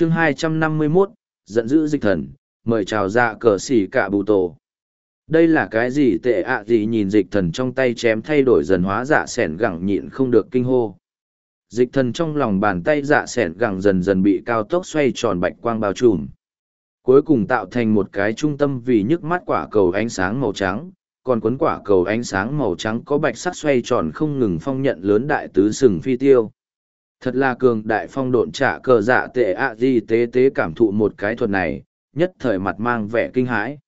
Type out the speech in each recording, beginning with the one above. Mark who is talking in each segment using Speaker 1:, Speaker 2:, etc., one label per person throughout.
Speaker 1: chương 251, giận dữ dịch thần, mời chào dạ cờ xỉ cả bù tổ. Đây là cái gì tệ ạ gì nhìn dịch thần trong tay chém thay đổi dần hóa dạ sẻn gẳng nhịn không được kinh hô. Dịch thần trong lòng bàn tay dạ sẻn gẳng dần dần bị cao tốc xoay tròn bạch quang bao trùm. Cuối cùng tạo thành một cái trung tâm vì nhức mắt quả cầu ánh sáng màu trắng, còn cuốn quả cầu ánh sáng màu trắng có bạch sắc xoay tròn không ngừng phong nhận lớn đại tứ sừng phi tiêu. Thật là cường đại phong độn trả cờ dạ tệ ạ di tế tế cảm thụ một cái thuật này, nhất thời mặt mang vẻ kinh hãi.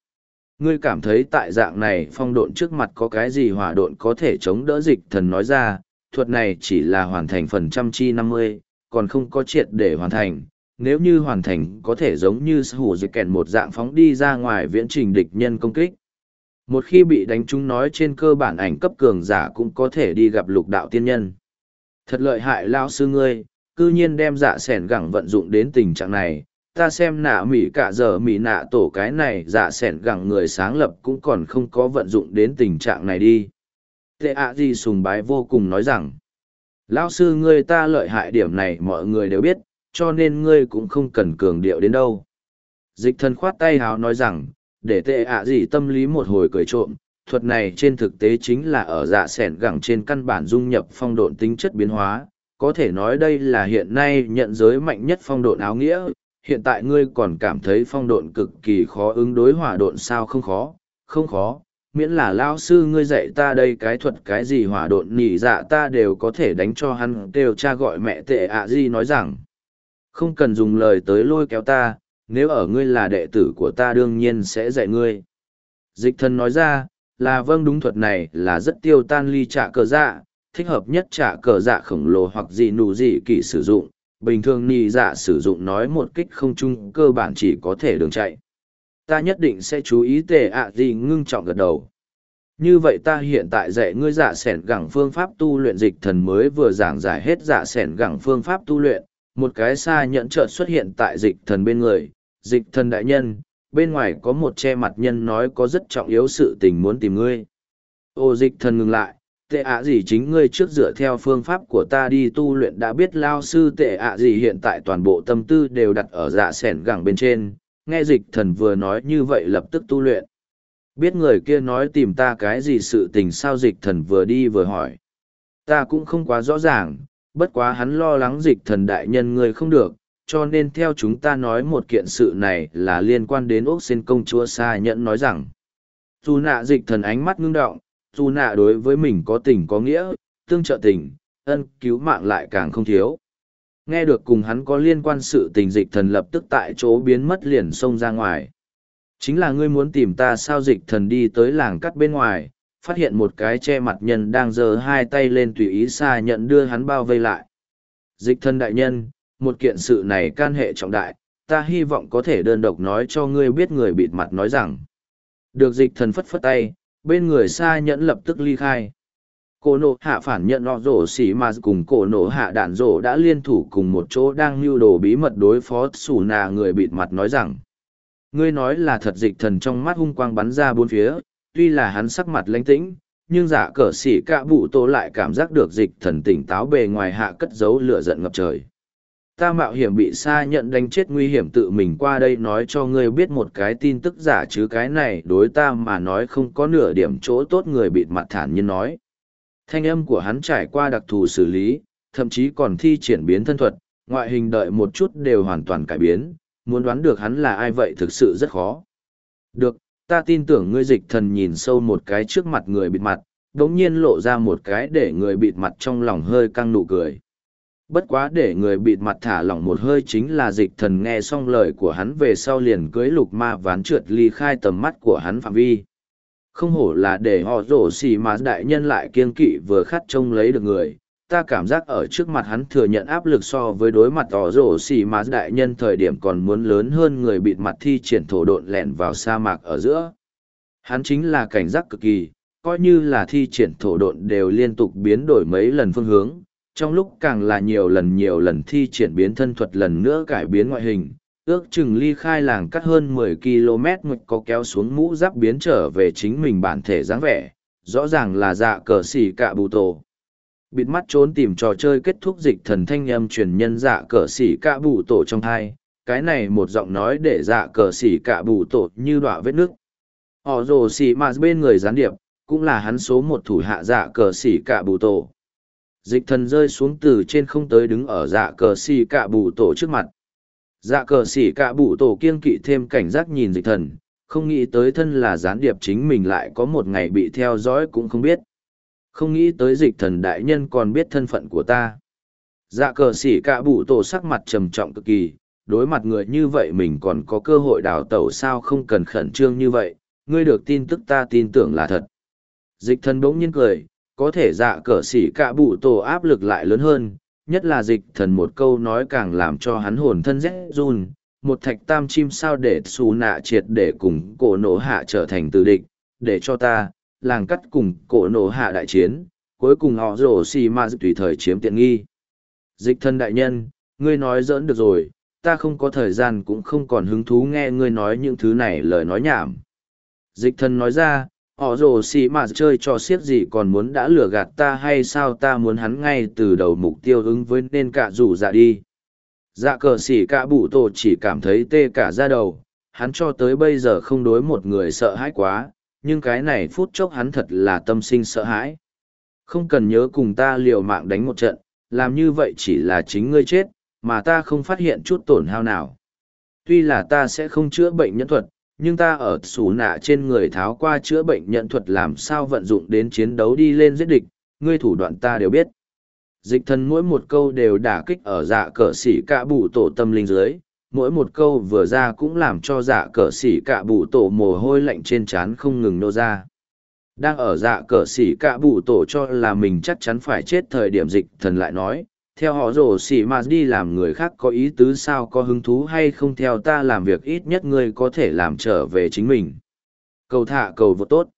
Speaker 1: Ngươi cảm thấy tại dạng này phong độn trước mặt có cái gì hỏa độn có thể chống đỡ dịch thần nói ra, thuật này chỉ là hoàn thành phần trăm chi năm mươi, còn không có triệt để hoàn thành. Nếu như hoàn thành có thể giống như hủ dịch kèn một dạng phóng đi ra ngoài viễn trình địch nhân công kích. Một khi bị đánh trúng nói trên cơ bản ảnh cấp cường giả cũng có thể đi gặp lục đạo tiên nhân. Thật lợi hại lao sư ngươi, cư nhiên đem dạ sẻn gẳng vận dụng đến tình trạng này, ta xem nạ mỉ cả giờ mỉ nạ tổ cái này dạ sẻn gẳng người sáng lập cũng còn không có vận dụng đến tình trạng này đi. Tệ ạ gì sùng bái vô cùng nói rằng, lao sư ngươi ta lợi hại điểm này mọi người đều biết, cho nên ngươi cũng không cần cường điệu đến đâu. Dịch thần khoát tay hào nói rằng, để tệ ạ gì tâm lý một hồi cười trộm, thuật này trên thực tế chính là ở dạ sẻn gẳng trên căn bản dung nhập phong độn tính chất biến hóa, có thể nói đây là hiện nay nhận giới mạnh nhất phong độn áo nghĩa, hiện tại ngươi còn cảm thấy phong độn cực kỳ khó ứng đối hỏa độn sao không khó, không khó, miễn là lao sư ngươi dạy ta đây cái thuật cái gì hỏa độn nhỉ dạ ta đều có thể đánh cho hắn đều cha gọi mẹ tệ ạ gì nói rằng, không cần dùng lời tới lôi kéo ta, nếu ở ngươi là đệ tử của ta đương nhiên sẽ dạy ngươi. Dịch thần nói ra, là vâng đúng thuật này là rất tiêu tan ly trả cờ dạ, thích hợp nhất trả cờ dạ khổng lồ hoặc gì nụ gì kỳ sử dụng, bình thường nị dạ sử dụng nói một kích không chung cơ bản chỉ có thể đường chạy. Ta nhất định sẽ chú ý tệ ạ à gì ngưng trọng gật đầu. Như vậy ta hiện tại dạy ngươi dạ sẻn gẳng phương pháp tu luyện dịch thần mới vừa giảng giải hết dạ sẻn gẳng phương pháp tu luyện, một cái xa nhẫn trợt xuất hiện tại dịch thần bên người, dịch thần đại nhân, bên ngoài có một che mặt nhân nói có rất trọng yếu sự tình muốn tìm ngươi. Ô dịch thần ngừng lại, tệ ạ gì chính ngươi trước dựa theo phương pháp của ta đi tu luyện đã biết lao sư tệ ạ gì hiện tại toàn bộ tâm tư đều đặt ở dạ sẻn gẳng bên trên, nghe dịch thần vừa nói như vậy lập tức tu luyện. Biết người kia nói tìm ta cái gì sự tình sao dịch thần vừa đi vừa hỏi. Ta cũng không quá rõ ràng, bất quá hắn lo lắng dịch thần đại nhân ngươi không được, cho nên theo chúng ta nói một kiện sự này là liên quan đến ốc xin công chúa xa nhẫn nói rằng, dù nạ dịch thần ánh mắt ngưng động, dù nạ đối với mình có tình có nghĩa, tương trợ tình, ân cứu mạng lại càng không thiếu. Nghe được cùng hắn có liên quan sự tình dịch thần lập tức tại chỗ biến mất liền xông ra ngoài. Chính là ngươi muốn tìm ta sao dịch thần đi tới làng cắt bên ngoài, phát hiện một cái che mặt nhân đang giơ hai tay lên tùy ý xa nhận đưa hắn bao vây lại. Dịch thần đại nhân một kiện sự này can hệ trọng đại, ta hy vọng có thể đơn độc nói cho ngươi biết người bịt mặt nói rằng. Được dịch thần phất phất tay, bên người xa nhẫn lập tức ly khai. Cổ nổ hạ phản nhận nọ rổ xỉ mà cùng cổ nổ hạ đạn rổ đã liên thủ cùng một chỗ đang mưu đồ bí mật đối phó sủ nà người bịt mặt nói rằng. Ngươi nói là thật dịch thần trong mắt hung quang bắn ra bốn phía, tuy là hắn sắc mặt lãnh tĩnh, nhưng giả cờ xỉ cạ bụ tô lại cảm giác được dịch thần tỉnh táo bề ngoài hạ cất giấu lửa giận ngập trời ta mạo hiểm bị xa nhận đánh chết nguy hiểm tự mình qua đây nói cho ngươi biết một cái tin tức giả chứ cái này đối ta mà nói không có nửa điểm chỗ tốt người bịt mặt thản nhiên nói. Thanh âm của hắn trải qua đặc thù xử lý, thậm chí còn thi triển biến thân thuật, ngoại hình đợi một chút đều hoàn toàn cải biến, muốn đoán được hắn là ai vậy thực sự rất khó. Được, ta tin tưởng ngươi dịch thần nhìn sâu một cái trước mặt người bịt mặt, đống nhiên lộ ra một cái để người bịt mặt trong lòng hơi căng nụ cười bất quá để người bịt mặt thả lỏng một hơi chính là dịch thần nghe xong lời của hắn về sau liền cưới lục ma ván trượt ly khai tầm mắt của hắn phạm vi. Không hổ là để họ rổ xì mà đại nhân lại kiên kỵ vừa khát trông lấy được người. Ta cảm giác ở trước mặt hắn thừa nhận áp lực so với đối mặt họ rổ xì mà đại nhân thời điểm còn muốn lớn hơn người bịt mặt thi triển thổ độn lẻn vào sa mạc ở giữa. Hắn chính là cảnh giác cực kỳ, coi như là thi triển thổ độn đều liên tục biến đổi mấy lần phương hướng trong lúc càng là nhiều lần nhiều lần thi triển biến thân thuật lần nữa cải biến ngoại hình, ước chừng ly khai làng cắt hơn 10 km mực có kéo xuống mũ giáp biến trở về chính mình bản thể dáng vẻ, rõ ràng là dạ cờ xỉ cạ bù tổ. Bịt mắt trốn tìm trò chơi kết thúc dịch thần thanh âm truyền nhân dạ cờ xỉ cạ bù tổ trong thai, cái này một giọng nói để dạ cờ xỉ cả bù tổ như đọa vết nước. Họ rồ xỉ mà bên người gián điệp, cũng là hắn số một thủ hạ dạ cờ xỉ cả bù tổ. Dịch thần rơi xuống từ trên không tới đứng ở dạ cờ xỉ cạ bù tổ trước mặt. Dạ cờ xỉ cạ bù tổ kiên kỵ thêm cảnh giác nhìn dịch thần, không nghĩ tới thân là gián điệp chính mình lại có một ngày bị theo dõi cũng không biết. Không nghĩ tới dịch thần đại nhân còn biết thân phận của ta. Dạ cờ xỉ cạ bụ tổ sắc mặt trầm trọng cực kỳ, đối mặt người như vậy mình còn có cơ hội đào tẩu sao không cần khẩn trương như vậy, ngươi được tin tức ta tin tưởng là thật. Dịch thần bỗng nhiên cười, có thể dạ cờ xỉ cả bụ tổ áp lực lại lớn hơn, nhất là dịch thần một câu nói càng làm cho hắn hồn thân rét run, một thạch tam chim sao để xù nạ triệt để cùng cổ nổ hạ trở thành từ địch, để cho ta, làng cắt cùng cổ nổ hạ đại chiến, cuối cùng họ rổ xì ma tùy thời chiếm tiện nghi. Dịch thân đại nhân, ngươi nói giỡn được rồi, ta không có thời gian cũng không còn hứng thú nghe ngươi nói những thứ này lời nói nhảm. Dịch thân nói ra, họ rồ xì mà chơi cho siết gì còn muốn đã lừa gạt ta hay sao ta muốn hắn ngay từ đầu mục tiêu ứng với nên cả rủ dạ đi. Dạ cờ xỉ cả bụ tổ chỉ cảm thấy tê cả ra đầu, hắn cho tới bây giờ không đối một người sợ hãi quá, nhưng cái này phút chốc hắn thật là tâm sinh sợ hãi. Không cần nhớ cùng ta liều mạng đánh một trận, làm như vậy chỉ là chính ngươi chết, mà ta không phát hiện chút tổn hao nào. Tuy là ta sẽ không chữa bệnh nhân thuật, nhưng ta ở xù nạ trên người tháo qua chữa bệnh nhận thuật làm sao vận dụng đến chiến đấu đi lên giết địch, ngươi thủ đoạn ta đều biết. Dịch thần mỗi một câu đều đả kích ở dạ cờ xỉ cạ bụ tổ tâm linh dưới, mỗi một câu vừa ra cũng làm cho dạ cờ xỉ cạ bụ tổ mồ hôi lạnh trên trán không ngừng nô ra. Đang ở dạ cờ xỉ cạ bụ tổ cho là mình chắc chắn phải chết thời điểm dịch thần lại nói, theo họ rổ xỉ mà đi làm người khác có ý tứ sao có hứng thú hay không theo ta làm việc ít nhất ngươi có thể làm trở về chính mình. Cầu thả cầu vô tốt.